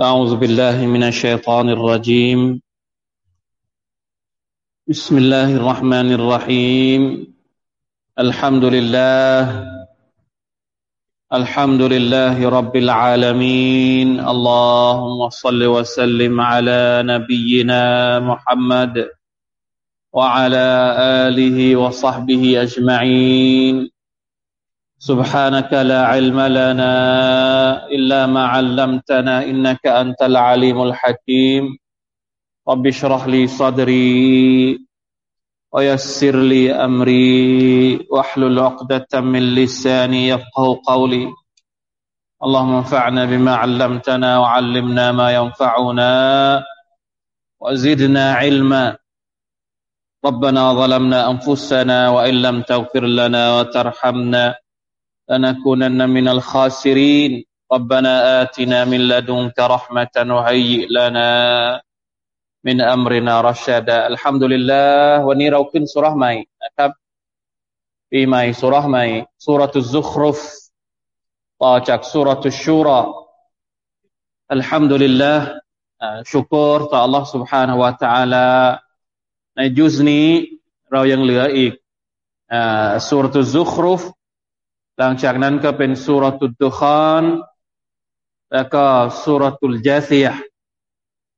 أعوذ بالله من الشيطان الرجيم. بسم الله الرحمن الرحيم. الحمد لله. الحمد لله رب العالمين. اللهم صل وسلم على نبينا محمد وعلى آله وصحبه أجمعين. سبحانك لا علم لنا إلا ما علمتنا إنك أنت العليم الحكيم. رب اشرح لي صدري ويسر لي أمري واحلل عقدة من لساني يفقه قولي. اللهم انفعنا بما علمتنا وعلمنا ما ينفعنا وزدنا علما. ربنا ظلمنا أنفسنا وإن لم تغفر لنا وترحمنا لنكونن من الخاسرين ربنا آتنا من لدنك رحمة وهيئ لنا من أمرنا رشدا الحمد لله วันนี้เราขึ้นสุรษใหม่นะครับปีใหม่สุรษใหม่สุรทุซุครุฟต่อจากสุรทุชูรออัลฮัมดุลิลลาห์ชุกรต่อ Allah سبحانه และ تعالى ในยุสนี้เรายังเหลืออีกสุรทุซุครุฟ หลังจากนั้นก็เป็นสุรตุดุคานแล้วก็สุรตุลจซีย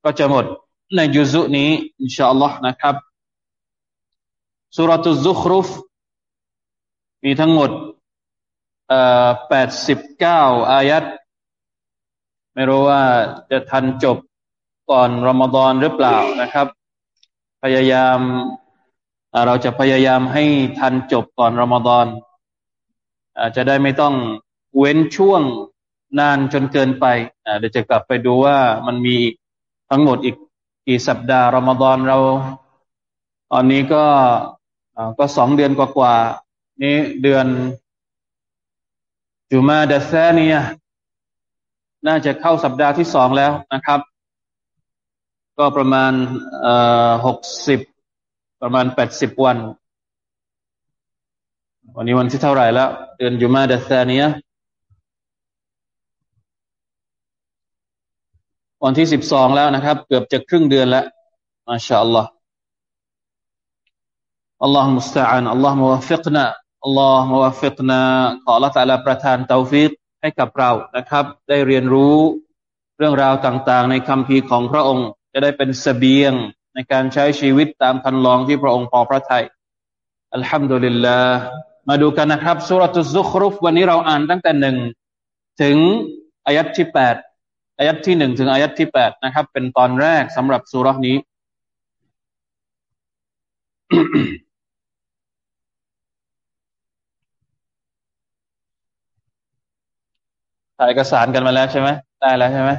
ก็จะหมดในยุซุนี้อินชาอัลลอฮ์นะครับสุรตุซุครุฟมีทั้งหมดแปดสิบเก้าอายัดไม่รู้ว่าจะทันจบก่อนรอมฎอนหรือเปล่านะครับ พยายาม เราจะพยายามให้ทันจบก่อนรอมฎอน จะได้ไม่ต้องเว้นช่วงนานจนเกินไปเดี๋ยวจะกลับไปดูว่ามันมีทั้งหมดอีกกี่สัปดาห์รอมฎอนเรา ตอนนี้ก็ก็สองเดือนกว่าๆนี้เดือนจุมาเดซเนียน่าจะเข้าสัปดาห์ที่สองแล้วนะครับ ก็ประมาณหกสิบประมาณแปดสิบวัน วันนี้วันที่เท่าไหร่แล้ว เดือนจุมาเดซานียวันที่สิบสองแล้วนะครับ เกือบจะครึ่งเดือนแล้วมาชาอัลลอฮ์อัลลอฮ์มุสตาอันอัลลอฮ์มวฟิกนะอัลลอฮ์มวฟิกนะขอละตาลาประทานเตาฟิกให้กับเรานะครับ ได้เรียนรู้เรื่องราวต่างๆ ในคัมภีร์ของพระองค์ จะได้เป็นเสบียงในการใช้ชีวิตตามครรลองที่พระองค์พอพระทยัยอัลฮัมดุลิลลาห์ มาดูกันนะครับสุรตุซุครุฟวันนี้เราอ่านตั้งแต่หนึ่งถึงอายัดที่แปดอายัดที่หนึ่งถึงอายัดที่แปดนะครับ เป็นตอนแรกสำหรับสุรนี้ถ่ายเอกสารกันมาแล้วใช่ไหมได้แล้วใช่ไหม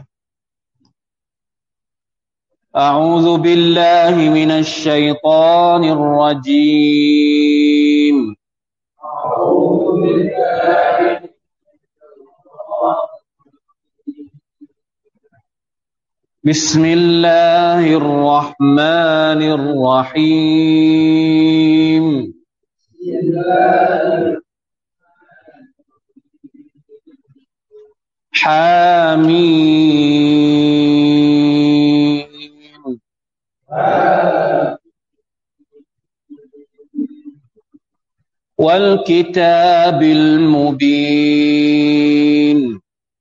أعوذ بالله من الشيطان الرجيم بسم الله الرحمن الرحيم. حميم والكتاب المبين.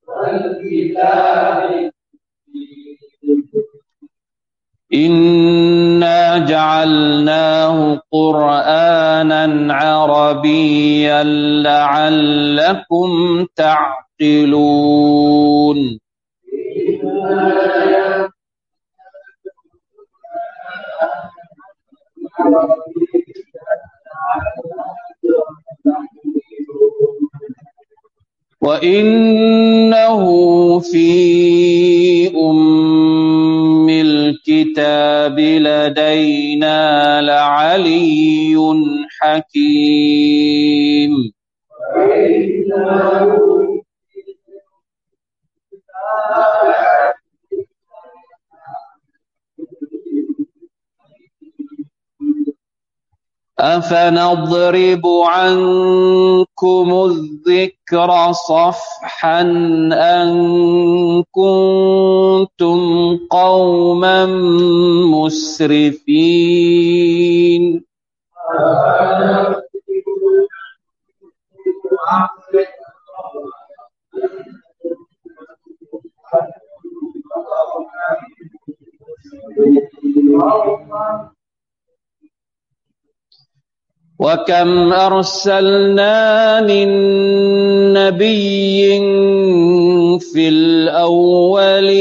والكتاب إنا جعلناه قرآنا عربيا لعلكم تعقلون وإنه في أم الكتاب لدينا لعلي حكيم وإنه في الكتاب أفنضرب عنكم الذكر صفحا أن كنتم قوما مسرفين. وكم أرسلنا من نبي في الأولين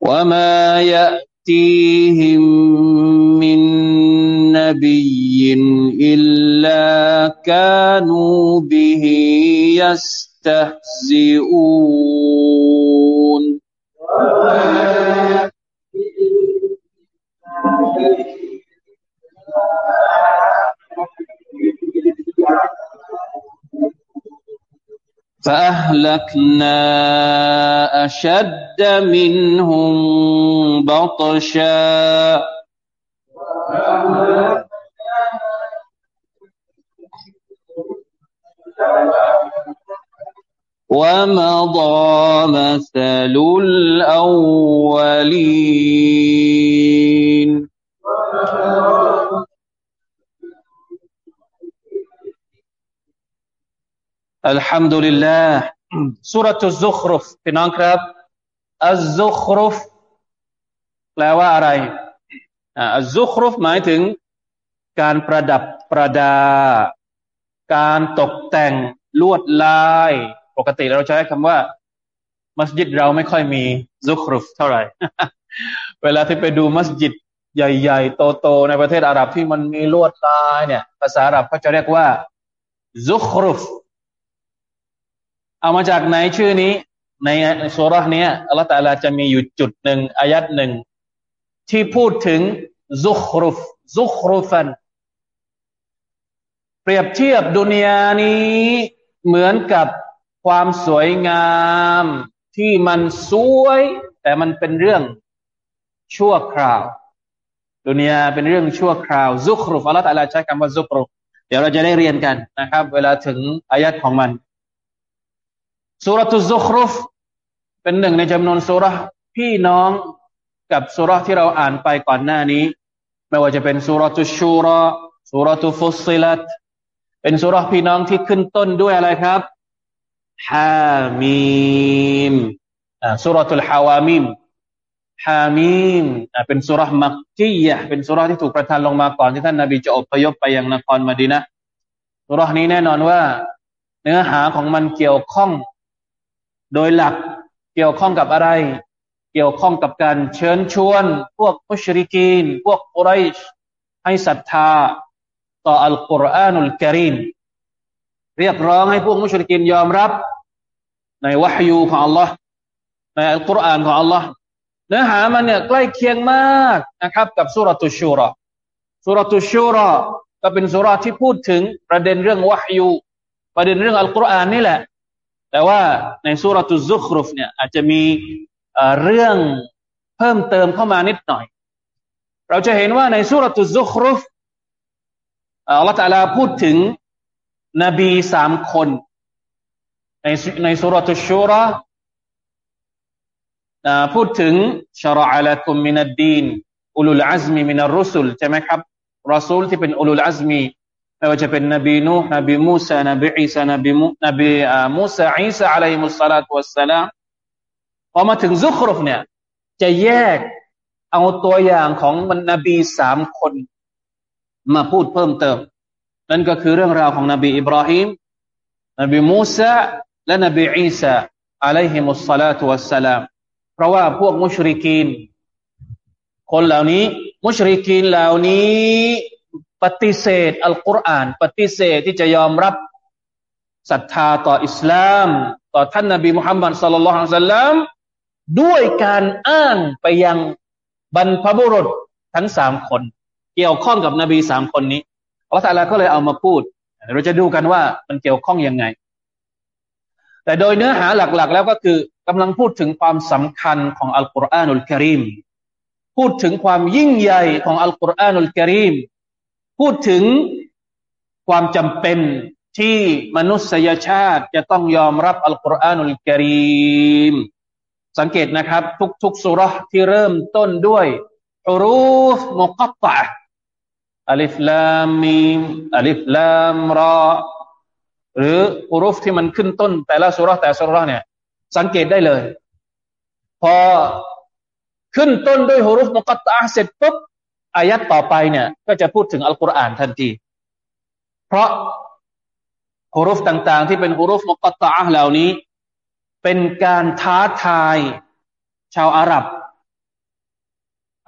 وما يأتيهم من نبي إلا كانوا به يستهزئون فأهلكنا أشد منهم بطشا. ومضى مثل الأولين. الحمد لله. สุรจุซุครุฟพี่น้องครับอัลซุครุฟแปลว่าอะไรอัลซุครุฟหมายถึง การประดับประดา การตกแต่งลวดลาย ปกติเราใช้คำว่า มัสยิดเราไม่ค่อยมีซุครุฟเท่าไหร่ เวลาที่ไปดูมัสยิดใหญ่ๆ โตๆในประเทศอาหรับที่มันมีลวดลายเนี่ย ภาษาอาหรับเขาจะเรียกว่าซุครุฟ เอามาจากไหนชื่อนี้ ในสุรานี้อัลลอฮฺตาลาจะมีอยู่จุดหนึ่งอายัดหนึ่งที่พูดถึงซุครุฟซุครุฟัน เปรียบเทียบดุนยานี้เหมือนกับความสวยงามที่มันสวย แต่มันเป็นเรื่องชั่วคราว ดุนยาเป็นเรื่องชั่วคราวซุครุฟอัลลอฮฺตาลาใช้คำว่าซุครุฟเดี๋ยวเราจะได้เรียนกันนะครับ เวลาถึงอายัดของมัน สุรตุซุครุฟเป็นหนึ่งในจำนวนสุรพี่น้องกับสุรที่เราอ่านไปก่อนหน้านี้ ไม่ว่าจะเป็นสุรตุชูรอสุรตุฟุสิลัตเป็นสุรพี่น้องที่ขึ้นต้นด้วยอะไรครับฮามีมสุรตุลฮาวามิมฮามีมเป็นสุรมักกียะเป็นสุรที่ถูกประทานลงมาก่อนที่ท่านนาบีจะอพยพไปยังนครมาดีนะสุรนี้แน่นอนว่า เนื้อหาของมันเกี่ยวข้อง โดยหลักเกี่ยวข้องกับอะไร เกี่ยวข้องกับการเชิญชวน พวกมุชริกีน พวกอุไรชให้ศรัทธา ต่ออัลกุรอานุลกริมเรียกร้องให้พวกมุชริกีนยอมรับ ในวะฮยูของ Allah ในอัลกุรอานของ Allah เนื้อหามันเนี่ยใกล้เคียงมากนะครับ กับสุรตุชูรอสุรตุชูรอก็เป็นสุรที่พูดถึงประเด็นเรื่องวะฮยูประเด็นเรื่องอัลกุรอานนี่แหละ แต่ว่าในสุรตุซุครุฟเนี่ยอาจจะมีเรื่องเพิ่มเติมเข้ามานิดหน่อย เราจะเห็นว่าในสุรตุซุครุฟอัลลอฮฺตาลาพูดถึงนบีสามคน ในในสุรตุชูราพูดถึง شرع لكم من الدين أولو العزم من الرسل ใช่ไหมครับรอซูลที่เป็น أولو العزم ไม่ว่าจะเป็นนบีนูฮ์บีมูซานบีอีสานบีมุนบีมูซาอีสาعليهم الصلاة والسلام พอมาถึงซุครุฟเนี่ย จะแยกเอาตัวอย่างของมันนบีสามคนมาพูดเพิ่มเติม นั่นก็คือเรื่องราวของนบีอิบราฮิมนบีมูซาและนบีอีสาอะลัยฮิมุสสลาตุวัสสลามเพราะว่าพวกมุชริกีน คนเหล่านี้ มุชริกีนเหล่านี้ ปฏิเสธอัลกุรอาน ปฏิเสธที่จะยอมรับศรัทธาต่ออิสลาม ต่อท่านนบีมุฮัมมัดสัลลัลลอฮุอะลัยฮิสัลลัมด้วยการอ้างไปยังบรรพบุรุษทั้งสามคน เกี่ยวข้องกับนบีสามคนนี้อัลลอฮฺก็เลยเอามาพูด เราจะดูกันว่ามันเกี่ยวข้องยังไง แต่โดยเนื้อหาหลักๆ แล้วก็คือกำลังพูดถึงความสำคัญของอัลกุรอานุลกิริมพูดถึงความยิ่งใหญ่ของอัลกุรอานุลกิริม พูดถึงความจำเป็นที่มนุษยชาติจะต้องยอมรับอัลกุรอานุลกิริมสังเกตนะครับ ทุกๆสุรที่เริ่มต้นด้วยฮุรูฟมุกัตตะอัลิฟลามมีมอัลิฟลามรอหรือฮุรูฟที่มันขึ้นต้น แต่ละสุรแต่สุรเนี่ย สังเกตได้เลย พอขึ้นต้นด้วยฮุรูฟมุกัตตะเสร็จปุ๊บ อายัดต่อไปเนี่ย ก็จะพูดถึงอัลกุรอานทันที เพราะฮุรุฟต่าง ๆ ที่เป็นฮุรุฟมุกตะเหล่านี้ เป็นการท้าทาย ชาวอาหรับ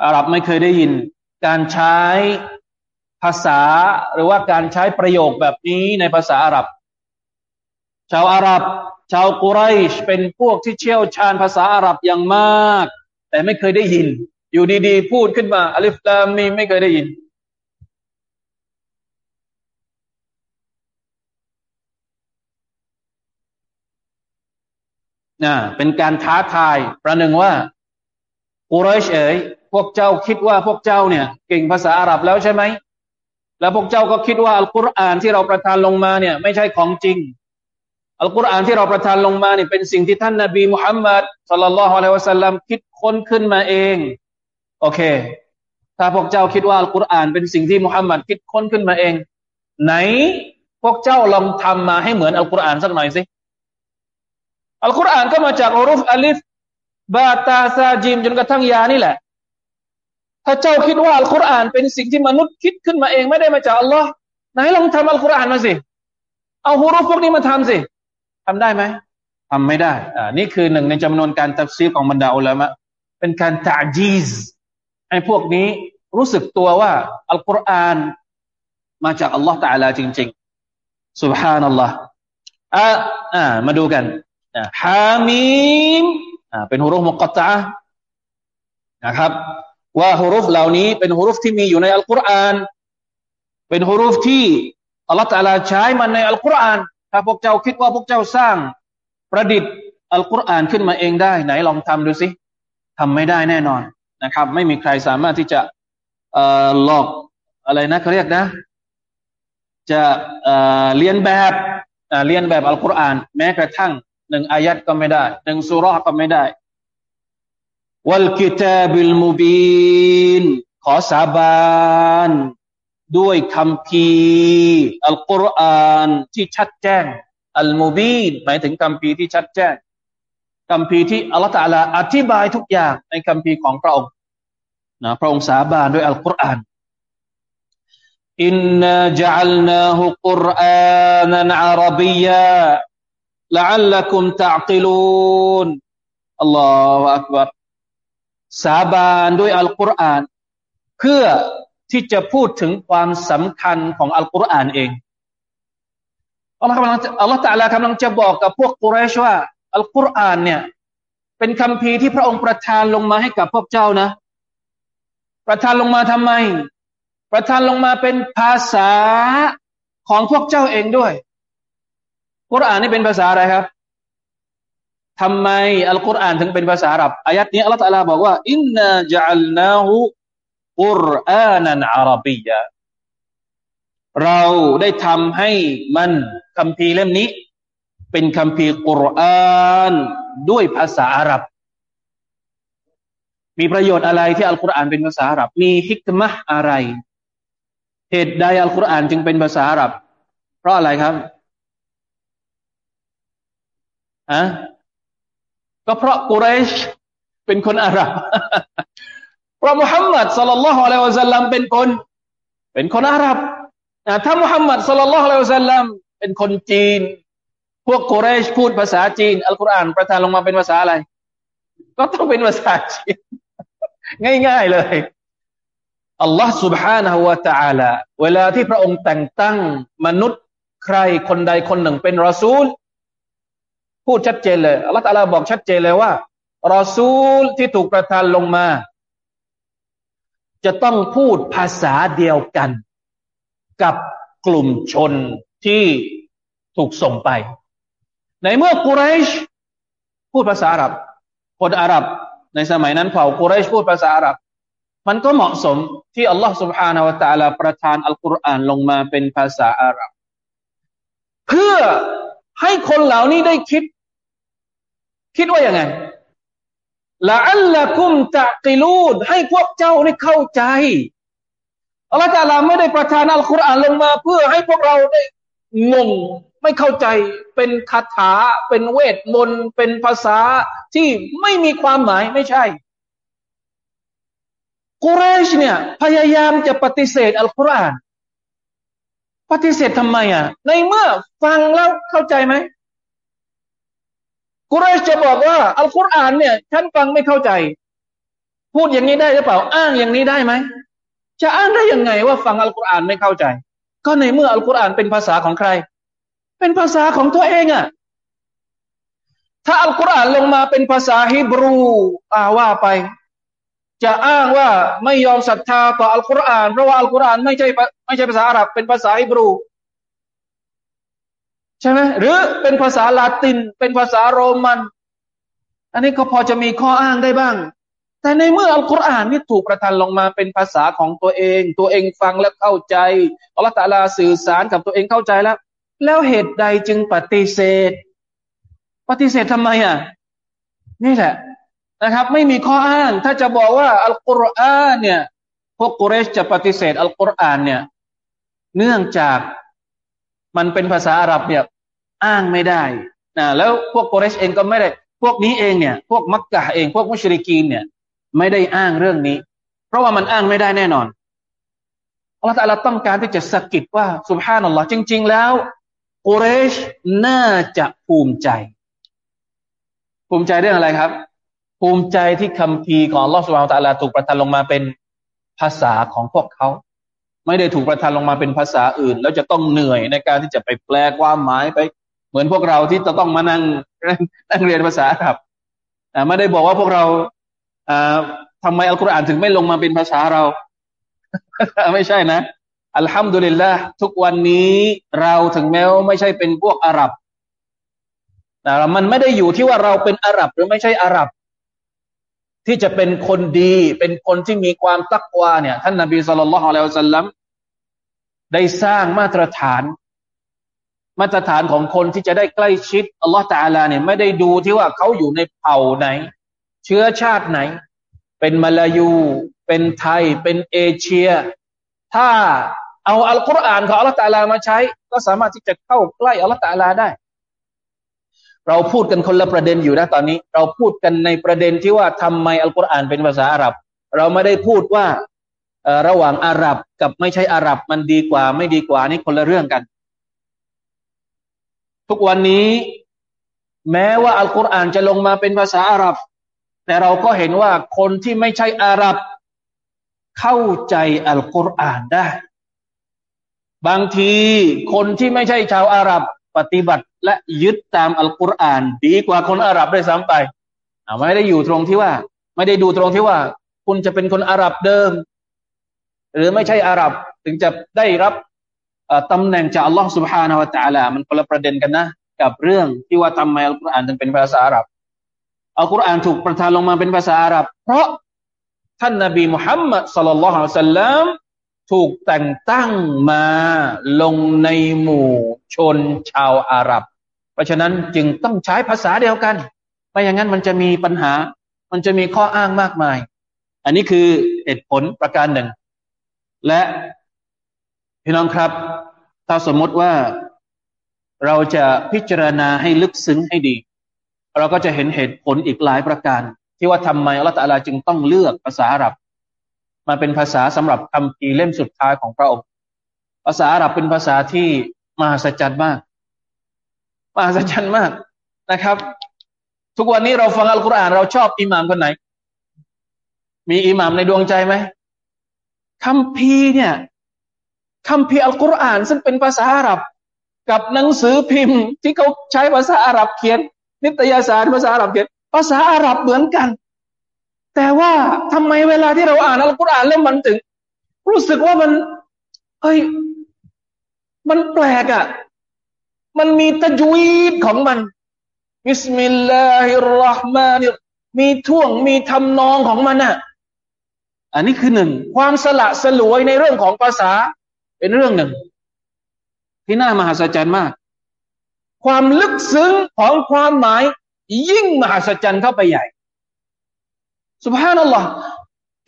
อาหรับไม่เคยได้ยิน การใช้ภาษาหรือว่าการใช้ประโยคแบบนี้ในภาษาอาหรับ ชาวอาหรับ ชาวกุไรชเป็นพวกที่เชี่ยวชาญภาษาอาหรับอย่างมาก แต่ไม่เคยได้ยิน อยู่ดีๆ พูดขึ้นมาอัลิฟลามีไม่เคยได้ยิน นะเป็นการท้าทายประหนึ่งว่ากุเรชเอ๋ยพวกเจ้าคิดว่าพวกเจ้าเนี่ย เก่งภาษาอาหรับแล้วใช่ไหม แล้วพวกเจ้าก็คิดว่าอัลกุรอานที่เราประทานลงมาเนี่ย ไม่ใช่ของจริง อัลกุรอานที่เราประทานลงมาเนี่ยเป็นสิ่งที่ท่านนาบีมุฮัมมัดสัลลัลลอฮุอะลัยวะสัลลัมคิดค้นขึ้นมาเอง โอเค ถ้าพวกเจ้าคิดว่าอัลกุรอานเป็นสิ่งที่มุฮัมมัดคิดค้นขึ้นมาเอง ไหนพวกเจ้าลองทำมาให้เหมือนอัลกุรอานสักหน่อยสิอัลกุรอานก็มาจากอรุฟอัลิฟบาตาซาจิมจนกระทั่งยานี่แหละ ถ้าเจ้าคิดว่าอัลกุรอานเป็นสิ่งที่มนุษย์คิดขึ้นมาเองไม่ได้มาจากอัลลอฮ์ไหนลองทำอัลกุรอานมาสิ เอาฮุรุฟพวกนี้มาทำสิทำได้ไหมทำไม่ได้ อ่า นี่คือหนึ่งในจำนวนการตัฟซีรของบรรดาอุลามะ เป็นการตาจีซ ให้พวกนี้รู้สึกตัวว่าอัลกุรอานมาจากอัลลอฮ์ตาลาจริงๆ سبحان อัลลอฮ์อ่าอ่า มาดูกันฮามีมเป็นฮุรุฟมุกตะนะครับ ว่าฮุรุฟเหล่านี้เป็นฮุรุฟที่มีอยู่ในอัลกุรอานเป็นฮุรุฟที่อัลลอฮฺตาลาใช้มันในอัลกุรอานถ้าพวกเจ้าคิดว่าพวกเจ้าสร้างประดิษฐ์อัลกุรอานขึ้นมาเองได้ ไหนลองทำดูสิทำไม่ได้แน่นอน นะครับ ไม่มีใครสามารถที่จะหลอกอะไรนะเขาเรียกนะ จะเรียนแบบเรียนแบบอัลกุรอาน แม้กระทั่งหนึ่งอายัดก็ไม่ได้หนึ่งสุราก็ไม่ได้วัลกิตาบิลมุบีนขอสาบานด้วยคำพีอัลกุรอานที่ชัดแจ้ง อัลมุบีนหมายถึงคำพีที่ชัดแจ้ง คำพีที่อัลลอฮฺตะลาอธิบายทุกอย่างในคำพีของพระองค์นะพระองค์สาบานด้วยอัลกุรอานอินนาจัลนาห์กุรอานันอารับียะละอัลลักุมตะกิลูนอัลลอฮฺอักบัรสาบานด้วยอัลกุรอานเพื่อที่จะพูดถึงความสำคัญของอัลกุรอานเองอัลลอฮฺกำลังอัลลอฮฺตะลากำลังจะบอกกับพวกกุเรชว่า อัลกุรอานเนี่ย เป็นคำพีที่พระองค์ประทานลงมาให้กับพวกเจ้านะ ประทานลงมาทำไม ประทานลงมาเป็นภาษาของพวกเจ้าเองด้วยกุรอานนี่เป็นภาษาอะไรครับทำไมอัลกุรอานถึงเป็นภาษาอาหรับอายัดนี้อัลลอฮฺตะลาบอกว่าอินนาจัลนาหูกุรอานันอาหรับียะเราได้ทำให้มันคำพีเล่มนี้ เป็นคำพีกุรอานด้วยภาษาอาหรับ มีประโยชน์อะไรที่อัลกุรอานเป็นภาษาอาหรับ มีฮิกมะอะไร เหตุใดอัลกุรอานจึงเป็นภาษาอาหรับ เพราะอะไรครับอะก็เพราะกุเรชเป็นคนอาหรับ เพราะมุฮัมมัดสุลลัลลอฮุอะลัยฮิวะสัลลัมเป็นคน เป็นคนอาหรับถ้ามุฮัมมัดสุลลัลลอฮุอะลัยฮิวะสัลลัมเป็นคนจีน วกกุเรชพูดภาษาจีน อัลกุรอานประทานลงมาเป็นภาษาอะไร ก็ต้องเป็นภาษาจีนง่ายๆเลยอัลลอฮ์ سبحانه และ تعالى เวลาที่พระองค์แต่งตั้งมนุษย์ใครคนใดคนหนึ่งเป็นรอซูลพูดชัดเจนเลยอัลลอฮฺตาลาบอกชัดเจนเลยว่ารอซูลที่ถูกประทานลงมา จะต้องพูดภาษาเดียวกัน กับกลุ่มชนที่ถูกส่งไป ในเมื่อกุเรช พูดภาษาอาหรับ คนอาหรับ ในสมัยนั้นเผ่ากุเรชพูดภาษาอาหรับ มันก็เหมาะสมที่อัลลอฮ์ سبحانه และ تعالى ประทานอัลกุรอานลงมาเป็นภาษาอาหรับ เพื่อให้คนเหล่านี้ได้คิด คิดว่าอย่างไงละอัลละกุมตะกิลูดให้พวกเจ้าได้เข้าใจอัลลอฮฺจะลาไม่ได้ประทานอัลกุรอานลงมา เพื่อให้พวกเราได้งง ไม่เข้าใจเป็นคาถาเป็นเวทมนต์เป็นภาษาที่ไม่มีความหมายไม่ใช่กุเรชเนี่ยพยายามจะปฏิเสธอัลกุรอานปฏิเสธทำไมอะ ในเมื่อฟังแล้วเข้าใจไหมกุเรชจะบอกว่าอัลกุรอานเนี่ยฉันฟังไม่เข้าใจ พูดอย่างนี้ได้หรือเปล่าอ้างอย่างนี้ได้ไหมจะอ้างได้ยังไงว่าฟังอัลกุรอานไม่เข้าใจ ก็ในเมื่ออัลกุรอานเป็นภาษาของใคร เป็นภาษาของตัวเองอะถ้าอัลกุรอานลงมาเป็นภาษาฮิบรูอ่าว่าไป จะอ้างว่าไม่ยอมศรัทธาต่ออัลกุรอานเพราะว่าอัลกุรอานไม่ใช่ไม่ใช่ภาษาอาหรับเป็นภาษาอิบรูใช่ไหมหรือเป็นภาษาลาติน เป็นภาษาโรมัน อันนี้ก็พอจะมีข้ออ้างได้บ้าง แต่ในเมื่ออัลกุรอานนี่ถูกประทานลงมาเป็นภาษาของตัวเอง ตัวเองฟังและเข้าใจอัลลอฮฺตาลาสื่อสารกับตัวเองเข้าใจแล้ว แล้วเหตุใดจึงปฏิเสธ ปฏิเสธทำไมอะ นี่แหละนะครับ ไม่มีข้ออ้าง ถ้าจะบอกว่าอัลกุรอานเนี่ยพวกกุเรชจะปฏิเสธอัลกุรอานเนี่ย เนื่องจากมันเป็นภาษาอาหรับเนี่ยอ้างไม่ได้นะแล้วพวกกุเรชเองก็ไม่ได้ พวกนี้เองเนี่ย พวกมักกะเอง พวกมุชริกีนเนี่ย ไม่ได้อ้างเรื่องนี้ เพราะว่ามันอ้างไม่ได้แน่นอนอัลลอฮฺต้องการที่จะสะกิดว่าสุบฮานัลลอฮ์จริง ๆ แล้ว กุเรชน่าจะภูมิใจ ภูมิใจเรื่องอะไรครับ ภูมิใจที่คำพีของลอสวาลตาลาถูกประทานลงมาเป็นภาษาของพวกเขา ไม่ได้ถูกประทานลงมาเป็นภาษาอื่น แล้วจะต้องเหนื่อยในการที่จะไปแปลความหมายไป เหมือนพวกเราที่จะต้องมานั่งนั่งเรียนภาษาครับไม่ได้บอกว่าพวกเราทำไมอัลกุรอานถึงไม่ลงมาเป็นภาษาเรา ไม่ใช่นะ อัลฮัมดุลิลละทุกวันนี้เราถึงแม้ว่าไม่ใช่เป็นพวกอาหรับแต่มันไม่ได้อยู่ที่ว่าเราเป็นอาหรับหรือไม่ใช่อาหรับ ที่จะเป็นคนดี เป็นคนที่มีความตักวาเนี่ย ท่านนบีสุลต่านละฮ์อะลัยฮิสัลลัมได้สร้างมาตรฐาน มาตรฐานของคนที่จะได้ใกล้ชิดอัลลอฮฺตาลาเนี่ยไม่ได้ดูที่ว่าเขาอยู่ในเผ่าไหน เชื้อชาติไหน เป็นมาลายู เป็นไทย เป็นเอเชีย ถ้าเอาอัลกุรอานของอัลลอฮฺตาลามาใช้ ก็สามารถที่จะเข้าใกล้อัลลอฮฺตาลาได้ เราพูดกันคนละประเด็นอยู่นะตอนนี้ เราพูดกันในประเด็นที่ว่าทำไมอัลกุรอานเป็นภาษาอาหรับ เราไม่ได้พูดว่าระหว่างอาหรับกับไม่ใช่อาหรับมันดีกว่า ไม่ดีกว่านี่คนละเรื่องกัน ทุกวันนี้ แม้ว่าอัลกุรอานจะลงมาเป็นภาษาอาหรับ แต่เราก็เห็นว่าคนที่ไม่ใช่อาหรับ เข้าใจอัลกุรอานได้ บางทีคนที่ไม่ใช่ชาวอาหรับปฏิบัติและยึดตามอัลกุรอานดีกว่าคนอาหรับด้วยซ้ำไปไม่ได้อยู่ตรงที่ว่า ไม่ได้ดูตรงที่ว่า คุณจะเป็นคนอาหรับเดิม หรือไม่ใช่อาหรับ ถึงจะได้รับตำแหน่งจากอัลลอฮ์ سبحانه และ تعالى มันคนละประเด็นกันนะ กับเรื่องที่ว่าทำไมอัลกุรอานถึงเป็นภาษาอาหรับอัลกุรอานถูกประทานลงมาเป็นภาษาอาหรับ เพราะ ท่านนบีมุฮัมมัดสัลลัลลอฮุอะลัยฮิวะสัลลัมถูกแต่งตั้งมาลงในหมู่ชนชาวอาหรับ เพราะฉะนั้นจึงต้องใช้ภาษาเดียวกัน ไม่อย่างนั้นมันจะมีปัญหา มันจะมีข้ออ้างมากมาย อันนี้คือเหตุผลประการหนึ่ง และพี่น้องครับ ถ้าสมมติว่าเราจะพิจารณาให้ลึกซึ้งให้ดี เราก็จะเห็นเหตุผลอีกหลายประการ ที่ว่าทำไมอัลลอฮฺจึงต้องเลือกภาษาอาหรับ มาเป็นภาษาสำหรับคำพีเล่มสุดท้ายของพระองค์ ภาษาอาหรับเป็นภาษาที่มหัศจรรย์มากมหัศจรรย์มากนะครับ ทุกวันนี้เราฟังอัลกุรอานเราชอบอิหมามคนไหน มีอิหมามในดวงใจไหมคำพีเนี่ยคำพีอัลกุรอานซึ่งเป็นภาษาอาหรับกับหนังสือพิมพ์ที่เขาใช้ภาษาอาหรับเขียน นิตยสารภาษาอาหรับเขียน ภาษาอาหรับเหมือนกัน แต่ว่าทำไมเวลาที่เราอ่านอัลกุรอานแล้วมันถึง รู้สึกว่ามันเฮ้ยมันแปลกอะ่ะ มันมีตะจวีดของมันบิสมิลลาฮิรราะห์มานิมีท่วงมีทำนองของมันอะ่ะ อันนี้คือหนึ่ง ความสละสลวยในเรื่องของภาษา เป็นเรื่องหนึ่ง ที่น่ามหัศจรรย์มาก ความลึกซึ้งของความหมาย ยิ่งมหัศจรรย์เข้าไปใหญ่ สุภาพนัลลอฮ์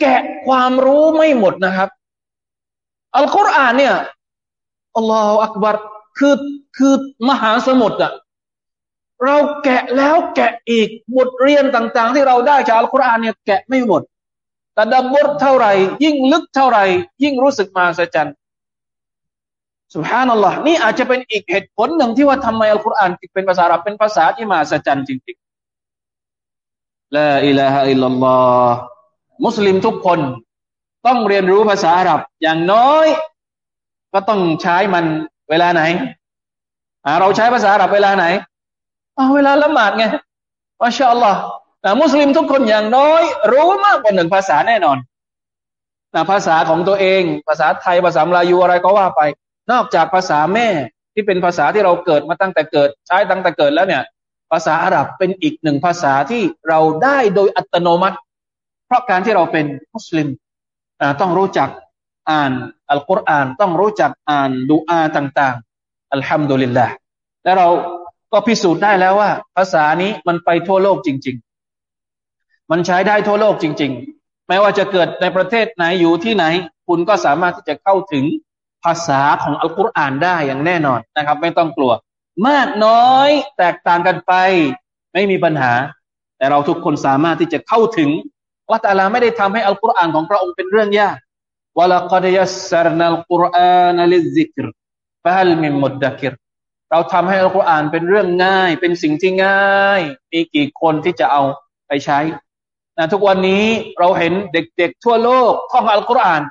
แกะความรู้ไม่หมดนะครับ อัลกุรอานเนี่ยอัลลอฮฺอักบัรคือคือมหาสมุทรอะเราแกะแล้วแกะอีกบทเรียนต่าง ๆ ที่เราได้จากอัลกุรอานเนี่ยแกะไม่หมดแต่ดับบทเท่าไหร่ ยิ่งลึกเท่าไหร่ ยิ่งรู้สึกมาสัจจัน สุภานัลลอฮ์นี่อาจจะเป็นอีกเหตุผลหนึ่งที่ว่าทำไมอัลกุรอานเป็นภาษาอาหรับเป็นภาษาที่มาสัจจันจริงๆละอิลาฮะอิลลัลลอฮ์มุสลิมทุกคนต้องเรียนรู้ภาษาอาหรับอย่างน้อย ก็ต้องใช้มันเวลาไหนเราใช้ภาษาอาหรับเวลาไหนเวลาละหมาดไงมาชาอัลลอฮ์นะมุสลิมทุกคนอย่างน้อย รู้มากกว่าหนึ่งภาษาแน่นอนนะภาษาของตัวเอง ภาษาไทยภาษามลายูอะไรก็ว่าไป นอกจากภาษาแม่ที่เป็นภาษาที่เราเกิดมาตั้งแต่เกิด ใช้ตั้งแต่เกิดแล้วเนี่ย ภาษาอาหรับเป็นอีกหนึ่งภาษาที่เราได้โดยอัตโนมัติ เพราะการที่เราเป็นมุสลิมต้องรู้จักอ่านอัลกุรอานต้องรู้จักอ่านดูอาต่างๆอัลฮัมดุลิลละและเราก็พิสูจน์ได้แล้วว่า ภาษานี้มันไปทั่วโลกจริง ๆ มันใช้ได้ทั่วโลกจริง ๆ ไม่ว่าจะเกิดในประเทศไหนอยู่ที่ไหน คุณก็สามารถที่จะเข้าถึง ภาษาของอัลกุรอานได้อย่างแน่นอนนะครับ ไม่ต้องกลัว มากน้อยแตกต่างกันไป ไม่มีปัญหา แต่เราทุกคนสามารถที่จะเข้าถึงว่าแต่ละไม่ได้ทำให้อัลกุรอานของพระองค์เป็นเรื่องยากวะลักดยัสซรนัลกุรอานลิซิกรฟะฮัลมิมุดดักิรเราทำให้อัลกุรอานเป็นเรื่องง่าย เป็นสิ่งที่ง่าย มีกี่คนที่จะเอาไปใช้นะทุกวันนี้เราเห็นเด็กๆทั่วโลกท่องอัลกุรอาน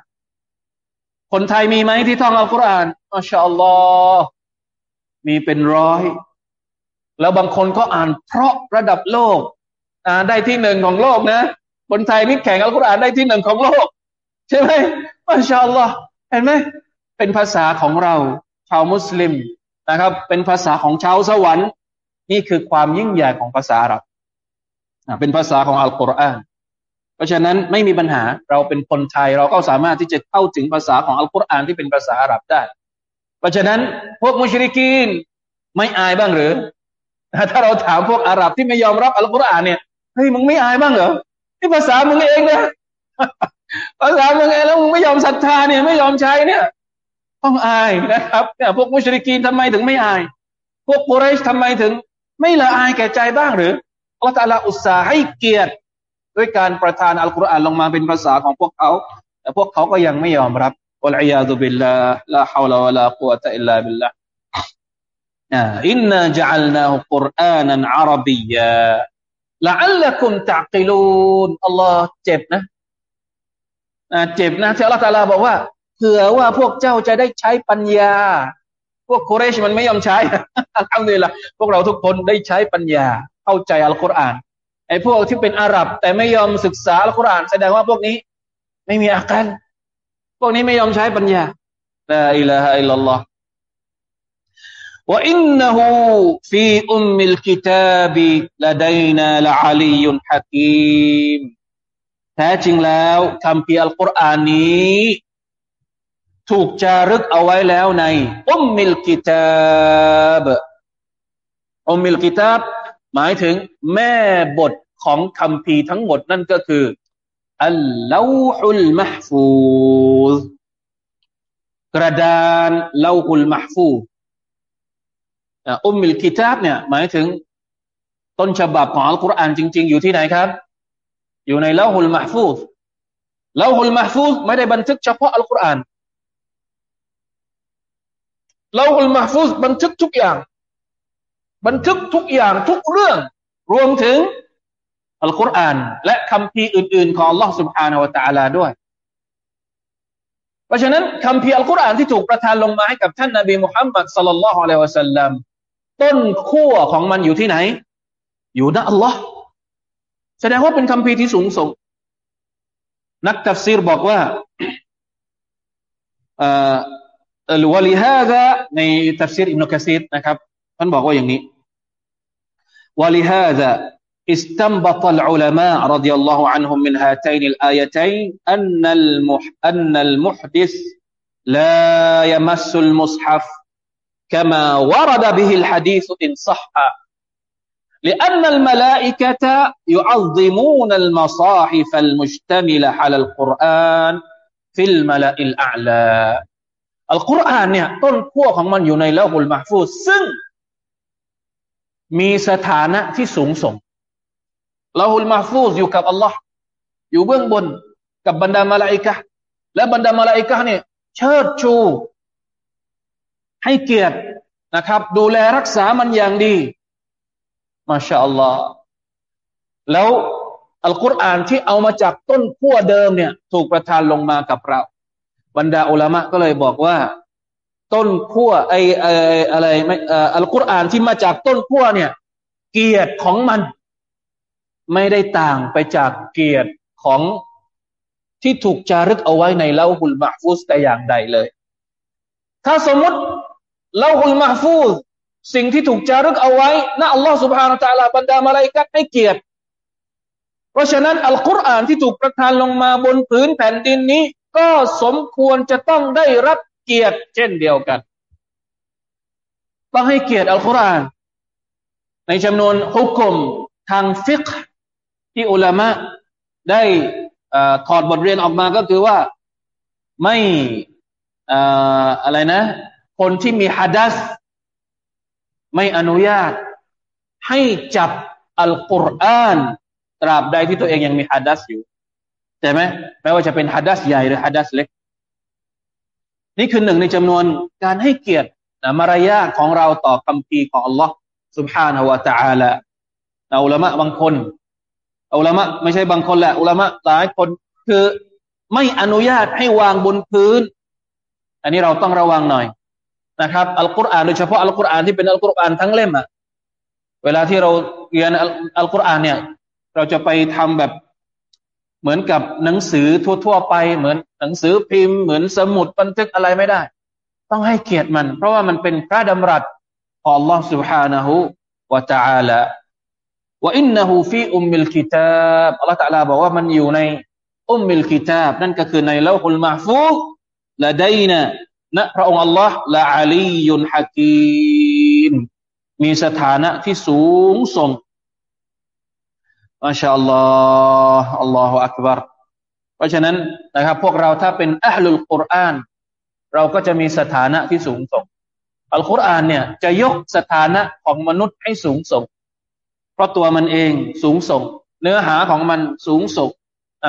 คนไทยมีไหมที่ท่องอัลกุรอานอัลชอัลลอฮ์มีเป็นร้อย แล้วบางคนก็อ่านเพราะระดับโลก อ่านได้ที่หนึ่งของโลกนะ คนไทยนี่แข่งอัลกุรอานได้ที่หนึ่งของโลก ใช่ไหมอัลชอัลลอฮ์เห็นไหมเป็นภาษาของเรา ชาวมุสลิมนะครับ เป็นภาษาของชาวสวรรค์ นี่คือความยิ่งใหญ่ของภาษาอาหรับเป็นภาษาของอัลกุรอาน ราะฉะนั้นไม่มีปัญหาเราเป็นคนไทยเราก็สามารถที่จะเข้าถึงภาษาของอัลกุรอานที่เป็นภาษาอาหรับได้ เพราะฉะนั้นพวกมุชริกีนไม่อายบ้างหรือ ถ้าเราถามพวกอาหรับที่ไม่ยอมรับอัลกุรอานเนี่ยเฮ้ยมึงไม่อายบ้างเหรอที่ภาษามึงเองนะภาษามึงเองแล้วมึงไม่ยอมศรัทธาเนี่ยไม่ยอมใช้เนี่ย ต้องอายนะครับเนี่ยพวกมุชริกีนทำไมถึงไม่อาย พวกกุเรชทำไมถึง ไม่ละอายแก่ใจบ้างหรืออัลลอฮฺตาลาอุตส่าห์ให้เกียรติ ด้วยการประทานอัลกุรอานลงมาเป็นภาษาของพวกเขา แต่พวกเขาก็ยังไม่ยอมรับอัลอยาดุบิลลาลาฮาวลาวะลากุวะตอิลลาบิลลาอินนาจัลนาฮุกุรอานันอารับียาละอัลลักุมตะกิลูนอัลลอฮ์เจ็บนะเจ็บนะที่อัลลอฮฺตาลาบอกว่าเผื่อว่าพวกเจ้าจะได้ใช้ปัญญา พวกกุเรชมันไม่ยอมใช้ทำเลยล่ะพวกเราทุกคนได้ใช้ปัญญา เข้าใจอัลกุรอาน ไอ้พวกที่เป็นอาหรับ แต่ไม่ยอมศึกษาอัลกุรอานแสดงว่าพวกนี้ ไม่มี عقل พวกนี้ไม่ยอมใช้ปัญญาلا إله إلا الله وإنه في أم الكتاب لدينا لعلي حكيم แท้จริงแล้วคัมภีร์อัลกุรอานนี้ ถูกจารึกเอาไว้แล้วใน أم الكتاب أم الكتاب หมายถึงแม่บท ของคัมภีร์ทั้งหมดนั่นก็คือاللوح المحفوظ กระดาน اللوح المحفوظ أم الكتاب เนี่ยหมายถึง ต้นฉบับของอัลกุรอานจริง ๆ อยู่ที่ไหนครับ อยู่ใน اللوح المحفوظลาฮุลมะฟูซไม่ได้บันทึกเฉพาะอัลกุรอานเราอุลมาฟูสบันทึกทุกอย่าง บันทึกทุกอย่างทุกเรื่อง รวมถึง อัลกุรอานและคำพีอื่นๆของ Allah سبحانه และ تعالى ด้วย เพราะฉะนั้นคำพีอัลกุรอานที่ถูกประทานลงมาให้กับท่านนาบีมุฮัมมัดสัลลัลลอฮุอะลัยฮิวะสัลลัมต้นขั้วของมันอยู่ที่ไหน อยู่ณอัลลอฮ์แสดงว่าเป็นคำพีที่สูงส่ง นักตัฟซีรบอกว่าหรือว่าลิฮาดะในตัฟซีรอิมนุกะซีดนะครับท่านบอกว่าอย่างนี้วะลิฮาดะ استنبط العلماء رضي الله عنهم من هاتين الآيتين أن المح أن المحدث لا يمس المصحف كما ورد به الحديث إن صح لأن الملائكة يعظمون المصاحف المشتملة على القرآن في الملأ الأعلى อัลกุรอานเนี่ยต้นขั้วของมันอยู่ในเลหุลมาฟูซึ่ง มีสถานะที่สูงส่ง เลหุลมาฟูอยู่กับอัลลอฮ์อยู่เบื้องบนกับบรรดามาลาอิกะและบรรดามาลาอิกะเนี่ยเชิดชู ให้เกียรตินะครับ ดูแลรักษามันอย่างดีมาชาอัลลอฮ์แล้วอัลกุรอานที่เอามาจากต้นขั้วเดิมเนี่ย ถูกประทานลงมากับเรา บรรดาอุลามะก็เลยบอกว่า ต้นขั้วไอไออะไรไม่อัลกุรอานที่มาจากต้นขั้วเนี่ย เกียรติของมัน ไม่ได้ต่างไปจากเกียรติของที่ถูกจารึกเอาไว้ในเล่าหุลมาฟูสแต่อย่างใดเลย ถ้าสมมติเล่าหุลมาฟูสสิ่งที่ถูกจารึกเอาไว้นะอัลลอฮฺสุบฮานาตะลาบรรดามาลายกัดให้เกียรติ เพราะฉะนั้นอัลกุรอานที่ถูกประทานลงมาบนพื้นแผ่นดินนี้ ก็สมควรจะต้องได้รับเกียรติเช่นเดียวกัน ต้องให้เกียรติอัลกุรอาน ในจำนวนฮุกกลมทางฟิก ที่อุลามะได้ถอดบทเรียนออกมาก็คือว่าไม่อะไรนะ คนที่มีฮัดัสไม่อนุญาต ให้จับอัลกุรอานตราบใดที่ตัวเองยังมีฮัดัสอยู่ใช่ไหมไม่ว่าจะเป็นฮัดัสใหญ่หรือฮัดัสเล็ก นี่คือหนึ่งในจำนวนการให้เกียรติมารยาทของเราต่อคำพีของ Allah سبحانه และ تعالى อุลามะบางคน อุลามะไม่ใช่บางคนแหละอุลามะหลายคนคือไม่อนุญาตให้วางบนพื้น อันนี้เราต้องระวังหน่อยนะครับอัลกุรอานโดยเฉพาะอัลกุรอานที่เป็นอัลกุรอานทั้งเล่มอะเวลาที่เราเรียนอัลกุรอานเนี่ย เราจะไปทำแบบเหมือนกับหนังสือทั่วๆไป เหมือนหนังสือพิมพ์เหมือนสมุดบันทึกอะไรไม่ได้ ต้องให้เกียรติมัน เพราะว่ามันเป็นพระดำรัสของ Allah سبحانه และ تعالى ว่าอินนหูฟีอุมมิลกิตาบอัลลอฮฺตะลาบอกว่ามันอยู่ในอุมมิลกิตาบนั่นก็คือในเลาหุลมาฟูละไดนะนะพระองค์อัลลอฮ์ละอาลียุนฮะกีมมีสถานะที่สูงส่งما شاء الله الله أكبر เพราะฉะนั้นนะครับ พวกเราถ้าเป็นأهل القرآنเราก็จะมีสถานะที่สูงส่งอัลกุรอานเนี่ยจะยกสถานะของมนุษย์ให้สูงส่ง เพราะตัวมันเองสูงส่ง เนื้อหาของมันสูงส่ง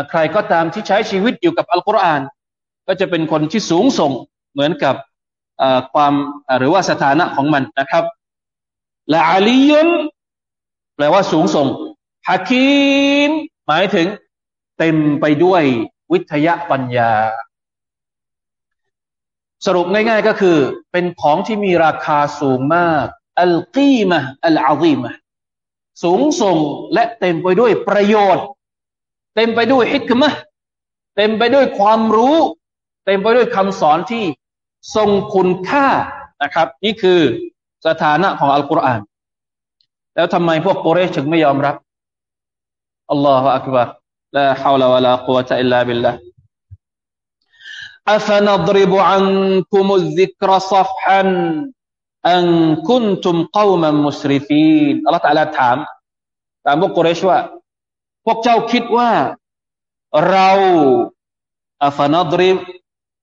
ใครก็ตามที่ใช้ชีวิตอยู่กับอัลกุรอาน ก็จะเป็นคนที่สูงส่งเหมือนกับความหรือว่าสถานะของมันนะครับละอาลียุนแปลว่าสูงส่งฮาคีมหมายถึงเต็มไปด้วยวิทยาปัญญา สรุปง่ายๆก็คือ เป็นของที่มีราคาสูงมาก อัลกีมะอัลอาซีมะ สูงส่งและเต็มไปด้วยประโยชน์ เต็มไปด้วยฮิกมะเต็มไปด้วยความรู้ เต็มไปด้วยคำสอนที่ทรงคุณค่านะครับ นี่คือสถานะของอัลกุรอานแล้วทำไมพวกโกเรชถึงไม่ยอมรับอัลลอฮฺอักบารลาฮาวลาวะลากุวะตะอิลลาบิลลาห์ أفنضرب عنكم الذكر صفحا อังคุนตุมกาวมัมมุสริฟีนอัลลอฮฺตะลาถามถามพวกกุเรชว่า พวกเจ้าคิดว่า เราأفنضرب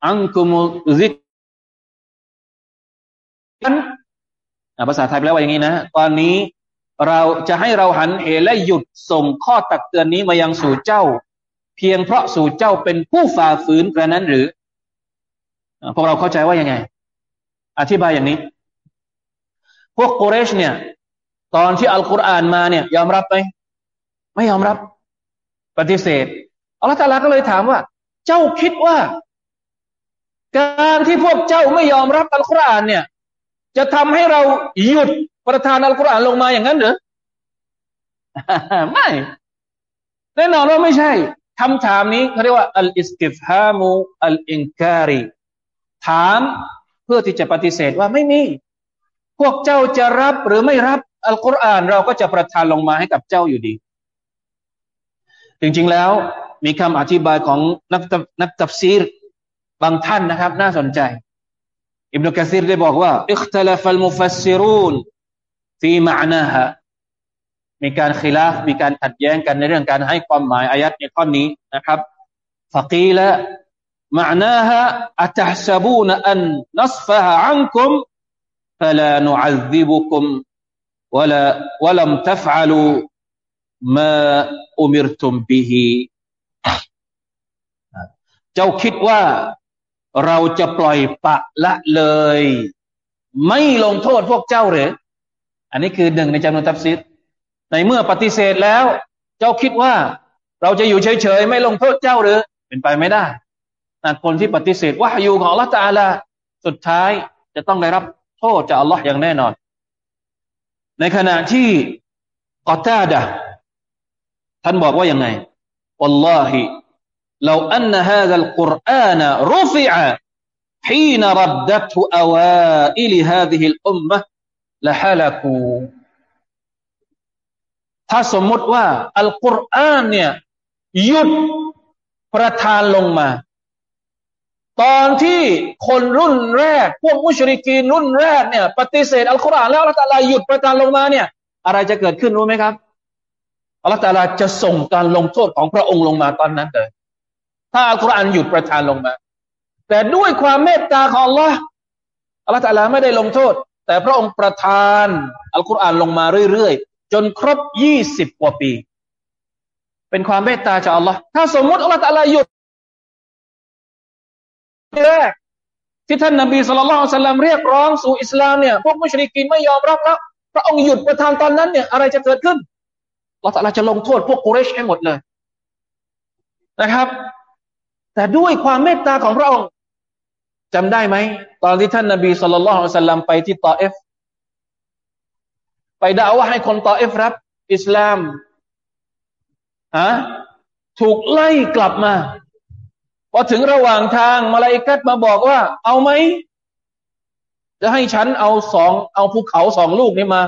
عنكم الذكرนั้ภาษาไทยแปลว่าอย่างนี้นะ ตอนนี้เราจะให้เราหันเหและหยุดส่งข้อตักเตือนนี้มายังสู่เจ้า เพียงเพราะสู่เจ้าเป็นผู้ฝ่าฝืนกระนั้นหรือ พวกเราเข้าใจว่ายังไง อธิบายอย่างนี้ พวกโกเรชเนี่ย ตอนที่อัลกุรอานมาเนี่ย ยอมรับไหมไม่ยอมรับ ปฏิเสธอัลลอฮฺตาลาก็เลยถามว่า เจ้าคิดว่า การที่พวกเจ้าไม่ยอมรับอัลกุรอานเนี่ย จะทำให้เราหยุดประทานอัลกุรอานลงมาอย่างนั้นหรือไม่แน่นอนว่าไม่ใช่คำถามนี้เขาเรียกว่าอัลอิสติฟฮามูอัลอินการีถามเพื่อที่จะปฏิเสธว่าไม่มี พวกเจ้าจะรับหรือไม่รับอัลกุรอานเราก็จะประทานลงมาให้กับเจ้าอยู่ดี จริงๆแล้วมีคำอธิบายของนักนักตัฟซีรบางท่านนะครับ น่าสนใจ อิบนุกะซีรได้บอกว่าอิคตลฟัลมุฟัสซิรูนฟีมานาฮะมีการขีลาฟมีการขัดแย้งกันในเรื่องการให้ความหมายอายัดในข้อนี้นะครับฟะกีละมานาฮะอัตฮซบูนอันนัศฟะฮะอังคุม فلا نعذبكم ولا ولم تفعلوا ما أمرتم به เจ้าคิดว่าเราจะปล่อยปะละเลย ไม่ลงโทษพวกเจ้าหรือ อันนี้คือหนึ่งในจำนวนทัฟซิดในเมื่อปฏิเสธแล้ว เจ้าคิดว่า เราจะอยู่เฉยๆไม่ลงโทษเจ้าหรือ เป็นไปไม่ได้คนที่ปฏิเสธว่าอยู่ของอัลลอฮฺตาลาสุดท้ายจะต้องได้รับ โทษจากอัลลอฮ์อย่างแน่นอน ในขณะที่กอตาดะท่านบอกว่ายังไง والله لو أن هذا القرآن رفع حين ردته أوائل هذه الأمة لحلكوا ถ้าสมมติว่า อัลกุรอานเนี่ยหยุดประทานลงมา ตอนที่คนรุ่นแรก พวกมุชริกีนรุ่นแรกเนี่ย ปฏิเสธอัลกุรอานแล้วอัลลอฮฺหยุดประทานลงมาเนี่ย อะไรจะเกิดขึ้นรู้ไหมครับอัลลอฮฺจะส่งการลงโทษของพระองค์ลงมาตอนนั้นเลยถ้าอัลกุรอานหยุดประทานลงมา แต่ด้วยความเมตตาของอัลลอฮฺอัลลอฮฺไม่ได้ลงโทษ แต่พระองค์ประทานอัลกุรอานลงมาเรื่อยๆจนครบยี่สิบกว่าปี เป็นความเมตตาจากอัลลอฮ์ถ้าสมมติอัลลอฮฺหยุด แรกที่ท่านนบีสุลต่านสัลลัมเรียกร้องสู่อิสลามเนี่ยพวกมุชริกินไม่ยอมรับแล้วพระองค์หยุดประทานตอนนั้นเนี่ยอะไรจะเกิดขึ้นเราแต่ละจะลงโทษพวกกุเรชให้หมดเลยนะครับ แต่ด้วยความเมตตาของพระองค์จำได้ไหม ตอนที่ท่านนบีสุลต่านสัลลัมไปที่ตอเอฟไปด่าว่าให้คนตาเอฟรับ อิสลามฮะถูกไล่กลับมา พอถึงระหว่างทางมาลาอิกัดมาบอกว่า เอาไหม จะให้ฉันเอาสองเอาภูเขาสองลูกนี้มา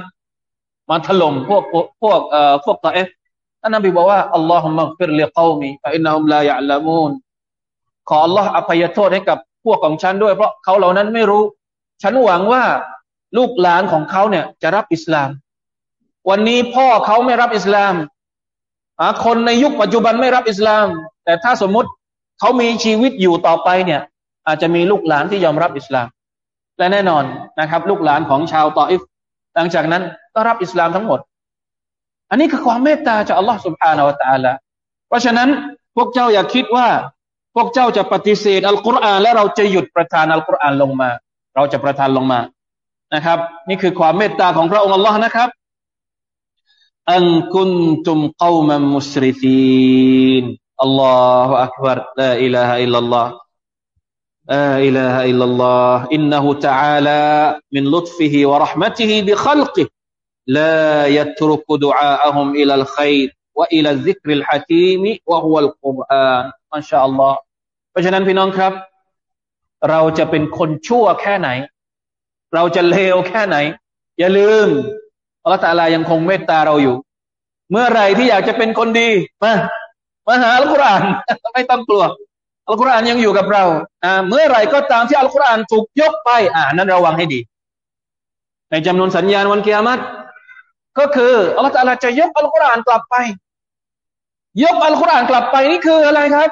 มาถล่มพวกพวกเอ่อพวกตาเอฟท่านนบีบอกว่าاللهم اغفر لقومي إنهم لا يعلمون ขออัลลอฮฺอภัยโทษให้กับพวกของฉันด้วยเพราะเขาเหล่านั้นไม่รู้ ฉันหวังว่าลูกหลานของเขาเนี่ย จะรับอิสลาม วันนี้พ่อเขาไม่รับอิสลามคนในยุคปัจจุบันไม่รับอิสลาม แต่ถ้าสมมติ เขามีชีวิตอยู่ต่อไปเนี่ย อาจจะมีลูกหลานที่ยอมรับอิสลาม และแน่นอนนะครับ ลูกหลานของชาวตออิฟหลังจากนั้นก็รับอิสลามทั้งหมด อันนี้คือความเมตตาจากอัลลอฮ์สุบฮานาวะตาละเพราะฉะนั้นพวกเจ้าอย่าคิดว่า พวกเจ้าจะปฏิเสธอัลกุรอานและเราจะหยุดประทานอัลกุรอานลงมา เราจะประทานลงมานะครับ นี่คือความเมตตาของพระองค์อัลลอฮ์นะครับอันกุนตุมกอมัมุสริฟีน الله أكبر لا إله إلا الله لا إله إلا الله إنه تعالى من لطفه ورحمته بخلقه لا يترك دعاءهم إلى الخير وإلى الذكر الحكيم وهو القرآن ما شاء الله เพราะฉะนั้นพี่น้องครับ เราจะเป็นคนชั่วแค่ไหน เราจะเลวแค่ไหน อย่าลืมอัลลอฮฺตาลายังคงเมตตาเราอยู่ เมื่อไรที่อยากจะเป็นคนดีมา มาหาอัลกุรอานไม่ต้องกลัวอัลกุรอานยังอยู่กับเราอ่าเมื่อไหร่ก็ตามที่อัลกุรอานถูกยกไป อ่านั้นระวังให้ดี ในจำนวนสัญญาณวันเกียรติก็คืออัลลอฮฺจะยกอัลกุรอานกลับไป ยกอัลกุรอานกลับไปนี่คืออะไรครับ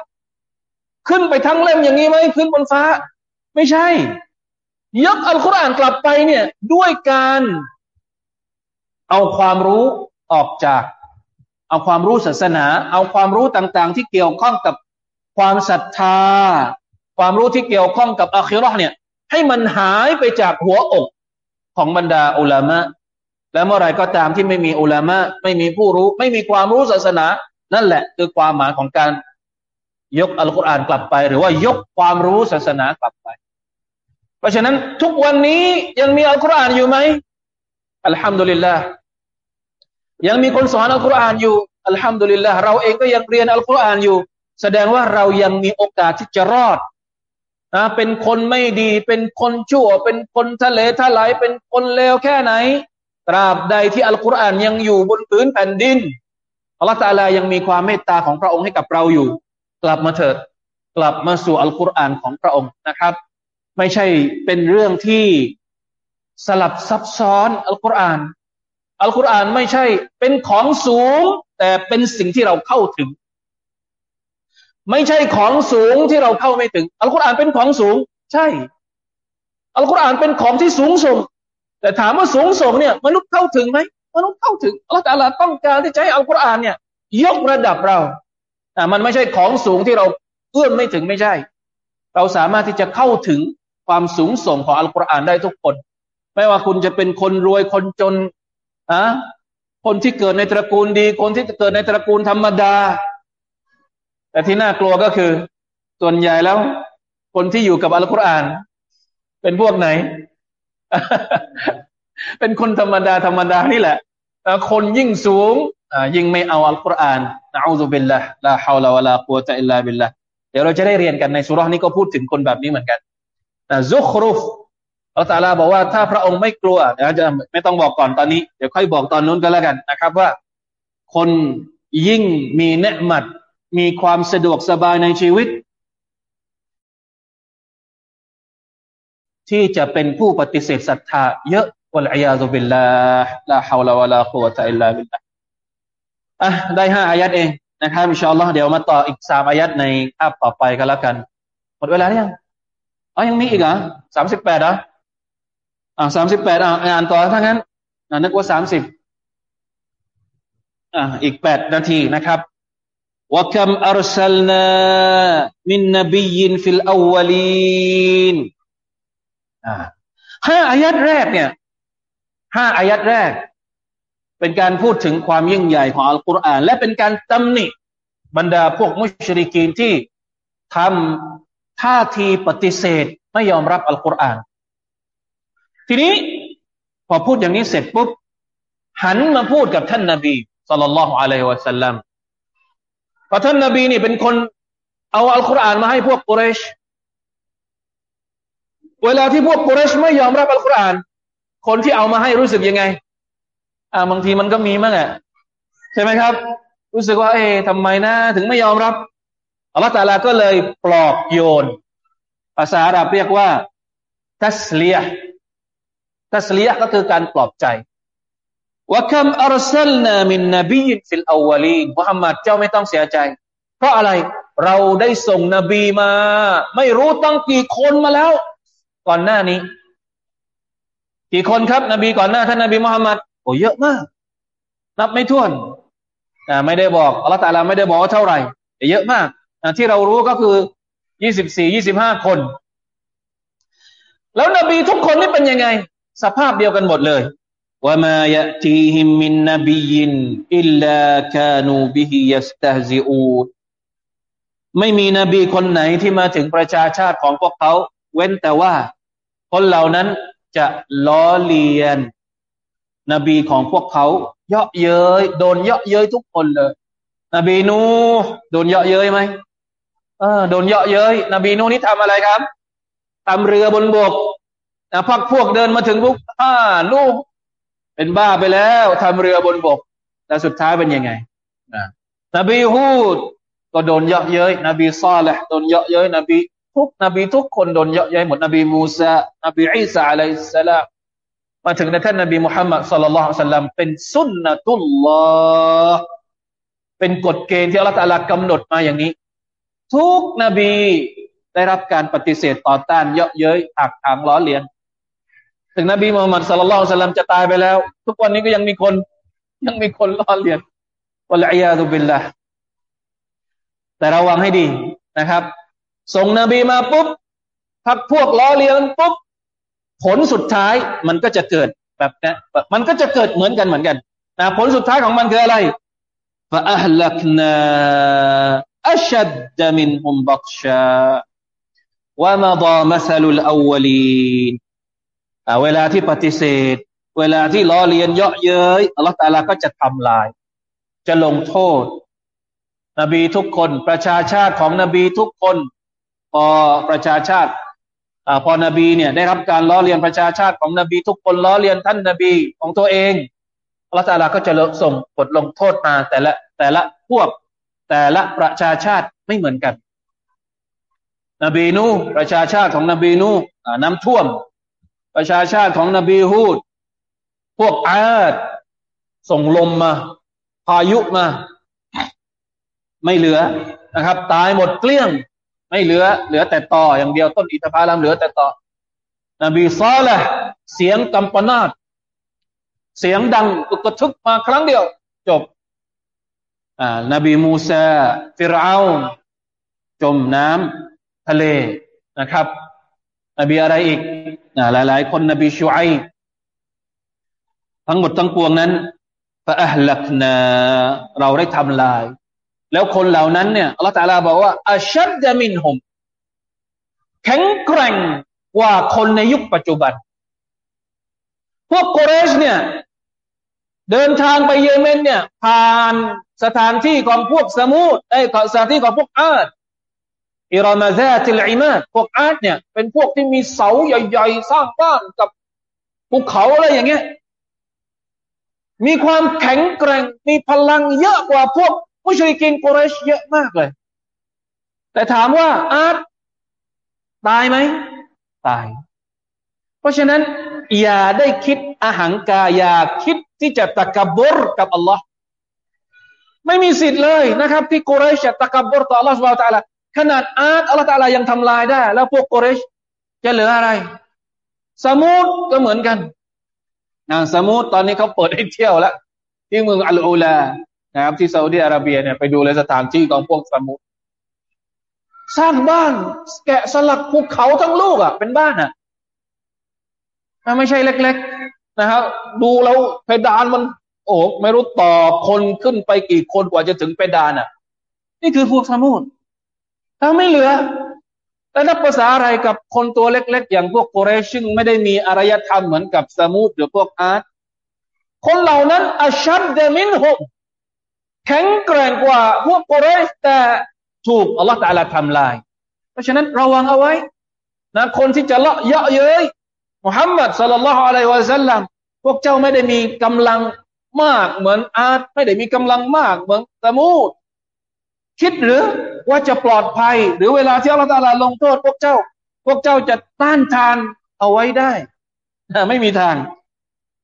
ขึ้นไปทั้งเล่มอย่างนี้ไหมขึ้นบนฟ้า ไม่ใช่ ยกอัลกุรอานกลับไปเนี่ย ด้วยการ เอาความรู้ออกจาก เอาความรู้ศาสนา เอาความรู้ต่างๆ ที่เกี่ยวข้องกับความศรัทธา ความรู้ที่เกี่ยวข้องกับอัคิรอเนี่ย ให้มันหายไปจากหัวอกของบรรดาอุลามะ และเมื่อไรก็ตามที่ไม่มีอุลามะ ไม่มีผู้รู้ ไม่มีความรู้ศาสนา นั่นแหละคือความหมายของการยกอัลกุรอานกลับไป หรือว่ายกความรู้ศาสนากลับไป เพราะฉะนั้นทุกวันนี้ยังมีอัลกุรอานอยู่ไหมอัลฮัมดุลิลลาห์ ยังมีคนสอนอัลกุรอานอยู่อัลฮัมดุลิลละเราเองก็ยังเรียนอัลกุรอานอยู่ แสดงว่าเรายังมีโอกาสที่จะรอดนะเป็นคนไม่ดี เป็นคนชั่ว เป็นคนทะเลทลายเป็นคนเลวแค่ไหน ตราบใดที่อัลกุรอานยังอยู่บนพื้นแผ่นดินอัลลอฮฺตาลายังมีความเมตตาของพระองค์ให้กับเราอยู่ กลับมาเถิด กลับมาสู่อัลกุรอานของพระองค์นะครับ ไม่ใช่เป็นเรื่องที่สลับซับซ้อนอัลกุรอาน อัลกุรอานไม่ใช่ เป็นของสูง แต่เป็นสิ่งที่เราเข้าถึง ไม่ใช่ของสูงที่เราเข้าไม่ถึง อัลกุรอานเป็นของสูง ใช่ อัลกุรอานเป็นของที่สูงส่ง แต่ถามว่าสูงส่งเนี่ยมนุษย์เข้าถึงไหมมนุษย์เข้าถึงอัลลอฮฺต้องการที่จะให้อัลกุรอานเนี่ย ยกระดับเราอ่ามันไม่ใช่ของสูงที่เราเอื้อมไม่ถึงไม่ใช่ เราสามารถที่จะเข้าถึงความสูงส่งของอัลกุรอานได้ทุกคน ไม่ว่าคุณจะเป็นคนรวยคนจน อะคนที่เกิดในตระกูลดี คนที่เกิดในตระกูลธรรมดา แต่ที่น่ากลัวก็คือ ส่วนใหญ่แล้ว คนที่อยู่กับอัลกุรอาน เป็นพวกไหน เป็นคนธรรมดาธรรมดานี่แหละคนยิ่งสูงยิ่งไม่เอาอัลกุรอานนะอูซุบิลละลาฮาวลาวะลากุวะตะอิลลาบิลละเดี๋ยวเราจะได้เรียนกันในสุรานี้ก็พูดถึงคนแบบนี้เหมือนกันซุครุฟ อัลลอฮฺตาลาบอกว่าถ้าพระองค์ไม่กลัวเดี๋ยวจะไม่ต้องบอกก่อนตอนนี้ เดี๋ยวค่อยบอกตอนนู้นก็แล้วกันนะครับว่า คนยิ่งมีเนียะมัต มีความสะดวกสบายในชีวิต ที่จะเป็นผู้ปฏิเสธศรัทธาเยอะوالعياذ بالله لا حول ولا قوة إلا بالله อะได้ห้าอายัดเองนะครับอินชาอัลลอฮ์เดี๋ยวมาต่ออีกสามอายัดในภาพต่อไปกันแล้วกัน หมดเวลาหรือยังอ๋อยังมีอีกเหรอสามสิบแปดเหรอ อ่าสามสิบแปดอ่าอ่านต่อถ้างั้นอ่านึกว่าสามสิบอ่าอีกแปดนาทีนะครับว่าคำอัรสลนามินนบียินฟิลอวลีนอ่าห้าอายัดแรกเนี่ยห้าอายัดแรก เป็นการพูดถึงความยิ่งใหญ่ของอัลกุรอาน และเป็นการตำหนิบรรดาพวกมุชริกีนที่ทำท่าทีปฏิเสธไม่ยอมรับอัลกุรอาน ทีนี้พอพูดอย่างนี้เสร็จปุ๊บหันมาพูดกับท่านนาบีสัลลัลลอฮุอะลัยฮิวะสัลลัมพอท่านนาบีนี่เป็นคนเอาอัลกุรอานมาให้พวกกุเรช เวลาที่พวกกุเรชไม่ยอมรับอัลกุรอาน คนที่เอามาให้รู้สึกยังไง อ่าบางทีมันก็มีมั้งอะใช่ไหมครับ รู้สึกว่า เอ๊ะทำไมนะถึงไม่ยอมรับอัลลอฮฺตาลาก็เลยปลอบโยน ภาษาอาหรับเรียกว่าتسلية تسلية ก็คือการปลอบใจوكم أرسلنا من نبي في الأولين มุฮัมมัดเจ้าไม่ต้องเสียใจ เพราะอะไรเราได้ส่งนบีมา ไม่รู้ตั้งกี่คนมาแล้ว ก่อนหน้านี้ กี่คนครับ นบีก่อนหน้าท่านนบีมุฮัมมัดโอ้เยอะมาก นับไม่ถ้วนอ่าไม่ได้บอกอัลลอฮฺตาลาไม่ได้บอกว่าเท่าไหร่แต่เยอะมากอ่าที่เรารู้ก็คือยี่สิบสี่ยี่สิบห้าคน แล้วนบีทุกคนนี่เป็นยังไง สภาพเดียวกันหมดเลยว่ามา يأتيهم من نبي إلا كانوا به يستهزئون ไม่มีนบีคนไหนที่มาถึงประชาชาติของพวกเขา เว้นแต่ว่า คนเหล่านั้นจะล้อเลียน นบีของพวกเขา เยาะเย้ยโดนเยาะเย้ยทุกคนเลย นบีนูโดนเยาะเย้ยไหมเออโดนเยาะเย้ยนบีนูนี่ทำอะไรครับทำเรือบนบก นะพักพวกเดินมาถึงลูกอ่าลูก เป็นบ้าไปแล้วทำเรือบนบกแต่สุดท้ายเป็นยังไงนะนบีฮูดก็โดนเยาะเย้ยนบีซาลห์โดนเยาะเย้ยนบีทุกนบีทุกคนโดนเยาะเย้ยหมดนบีมูซานบีอิสาอะลัยสลามมาถึงในท่านนบีมุฮัมมัดสัลลัลลอฮุอะลัยฮิสลามเป็นสุนนะตุลลอฮ์เป็นกฎเกณฑ์ที่อัลลอฮฺตะลากำหนดมาอย่างนี้ ทุกนบีได้รับการปฏิเสธต่อต้านเยาะเย้ยอักถางล้อเลียน ถึงนบีมุฮัมมัดสัลลัลลอฮุซัลลัมจะตายไปแล้ว ทุกวันนี้ก็ยังมีคน ยังมีคนล้อเลียนวะลัยยาตุบิลละแต่ระวังให้ดีนะครับ ส่งนบีมาปุ๊บพักพวกล้อเลียนปุ๊บผลสุดท้ายมันก็จะเกิดแบบนี้มันก็จะเกิดเหมือนกันเหมือนกันนะผลสุดท้ายของมันคืออะไรฟะอัลลักนาอัชดดมินฮุมบักชาวะมาดามัสลุลอวลีน เวลาที่ปฏิเสธ เวลาที่ล้อเลียนเยาะเย้ยอัลลอฮฺตาลาก็จะทำลาย จะลงโทษ นบีทุกคน ประชาชาติของนบีทุกคน พอประชาชาติอพอนบีเนี่ยได้รับการล้อเลียนประชาชาติของนบี ทุกคนล้อเลียนท่านนบีของตัวเองอัลลอฮฺตาลาก็จะส่งบทลงโทษมาแต่ละแต่ละพวกแต่ละประชาชาติไม่เหมือนกัน นบีนูประชาชาติของนบีนูน้ำท่วม ประชาชาติของนบีฮูด พวกอาดส่งลมมา พายุมา ไม่เหลือนะครับ ตายหมดเกลี้ยง ไม่เหลือ เหลือแต่ต่ออย่างเดียวต้นอิทธิพาลัมเหลือแต่ต่อนบีซอละเสียงกำปนาตเสียงดังอึกทึกมาครั้งเดียว จบอ่านบีมูซาฟิรเอาน์จมน้ำทะเลนะครับ นบีอะไรอีกหลายๆ คนนบีชุไอบ์ทั้งหมดทั้งปวงนั้นفأهلكناเราได้ทำลาย แล้วคนเหล่านั้นเนี่ยอัลลอฮฺตาลาบอกว่าأشد منهمแข็งแกร่งกว่าคนในยุคปัจจุบัน พวกโกเรชเนี่ย เดินทางไปเยเมนเนี่ย ผ่านสถานที่ของพวกสมุทรไอ้สถานที่ของพวกอาด อิรามาซาติลอิมาพวกอาดเนี่ย เป็นพวกที่มีเสาใหญ่ๆ สร้างบ้านกับภูเขาอะไรอย่างเงี้ย มีความแข็งแกร่ง มีพลังเยอะกว่าพวกผู้ชริกินโกเรชเยอะมากเลย แต่ถามว่าอาร์ตตายไหม ตาย เพราะฉะนั้น อย่าได้คิดอาหังกาอย่าคิดที่จะตะกบรกับอัลลอฮ์ไม่มีสิทธิ์เลยนะครับ ที่โกเรชจะตะกบรต่ออัลลอฮ์สุบไบร์ตะลา ขนาดอาร์ตอัลลอฮ์ตะลายังทำลายได้ แล้วพวกโกเรชจะเหลืออะไร สมุดก็เหมือนกันนางสมุทตอนนี้เขาเปิดให้เที่ยวแล้ว ที่เมืองอัลอูลานะครับ ที่ซาอุดิอาระเบียเนี่ยไปดูเลยสถานที่ของพวกสมุทสร้างบ้านแกะสลักภูเขาทั้งลูกอะ เป็นบ้านอะไม่ใช่เล็ก ๆ นะครับดูแล้วเพดานมัน โอ้ไม่รู้ต่อคนขึ้นไปกี่คนกว่าจะถึงเพดานอะ นี่คือพวกสมุท ถ้าไม่เหลือแล้วนับภาษาอะไรกับคนตัวเล็ก ๆ อย่างพวกโกเรชิงไม่ได้มีอารยธรรมเหมือนกับสมูทหรือพวกอาร์ตคนเหล่านั้นأشد منهمแข็งแกร่งกว่าพวกโกเรชแต่ถูกอัลลอฮฺตาลาทำลาย เพราะฉะนั้นระวังเอาไว้นะคนที่จะเลาะเยาะเย้ยมุฮัมมัดصلى الله عليه وسلمพวกเจ้าไม่ได้มีกำลังมากเหมือนอ๊าดไม่ได้มีกำลังมากเหมือนษะมูดคิดหรือ ว่าจะปลอดภัย หรือเวลาที่อัลลอฮฺลงโทษพวกเจ้า พวกเจ้าจะต้านทานเอาไว้ได้ไม่มีทาง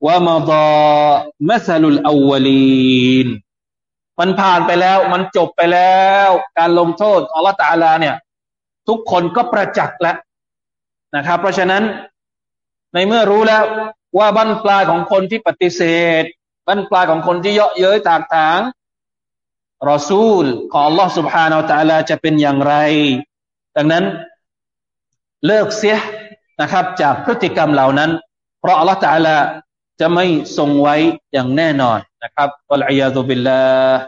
ว่ามาดอมัสลุลอวลีนมันผ่านไปแล้ว มันจบไปแล้ว การลงโทษอัลลอฮฺตาลาเนี่ย ทุกคนก็ประจักษ์แล้วนะครับ เพราะฉะนั้นในเมื่อรู้แล้วว่าบั้นปลายของคนที่ปฏิเสธ บั้นปลายของคนที่เยาะเย้ยตากถาง รอซูลของ Allah سبحانه และ تعالى จะเป็นอย่างไร ดังนั้นเลิกเสียนะครับ จากพฤติกรรมเหล่านั้น เพราะ Allah تعالى จะไม่ทรงไว้อย่างแน่นอนนะครับวะลัยยาตุบิลลาห์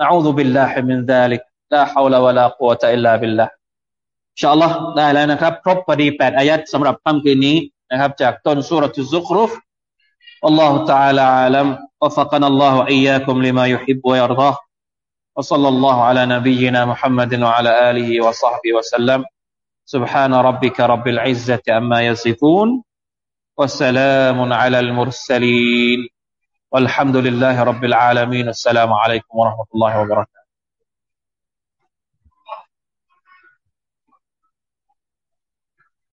นะอูซุบิลลาฮิมินซาลิกลาฮาวลาวะลากุวะตะอิลลาบิลลาห์อินชาอัลลอฮ์ได้แล้วนะครับ ครบพอดีแปดอายัดสำหรับค่ำคืนนี้นะครับ จากต้นสุรทุซุครุฟ والله تعالى عالم وفقنا الله وإياكم لما يحب ويرضاه وصلى الله على نبينا محمد وعلى آله وصحبه وسلم. سبحان ربك رب العزة أما يصفون وسلام على المرسلين. والحمد لله رب العالمين. السلام عليكم ورحمة الله وبركاته.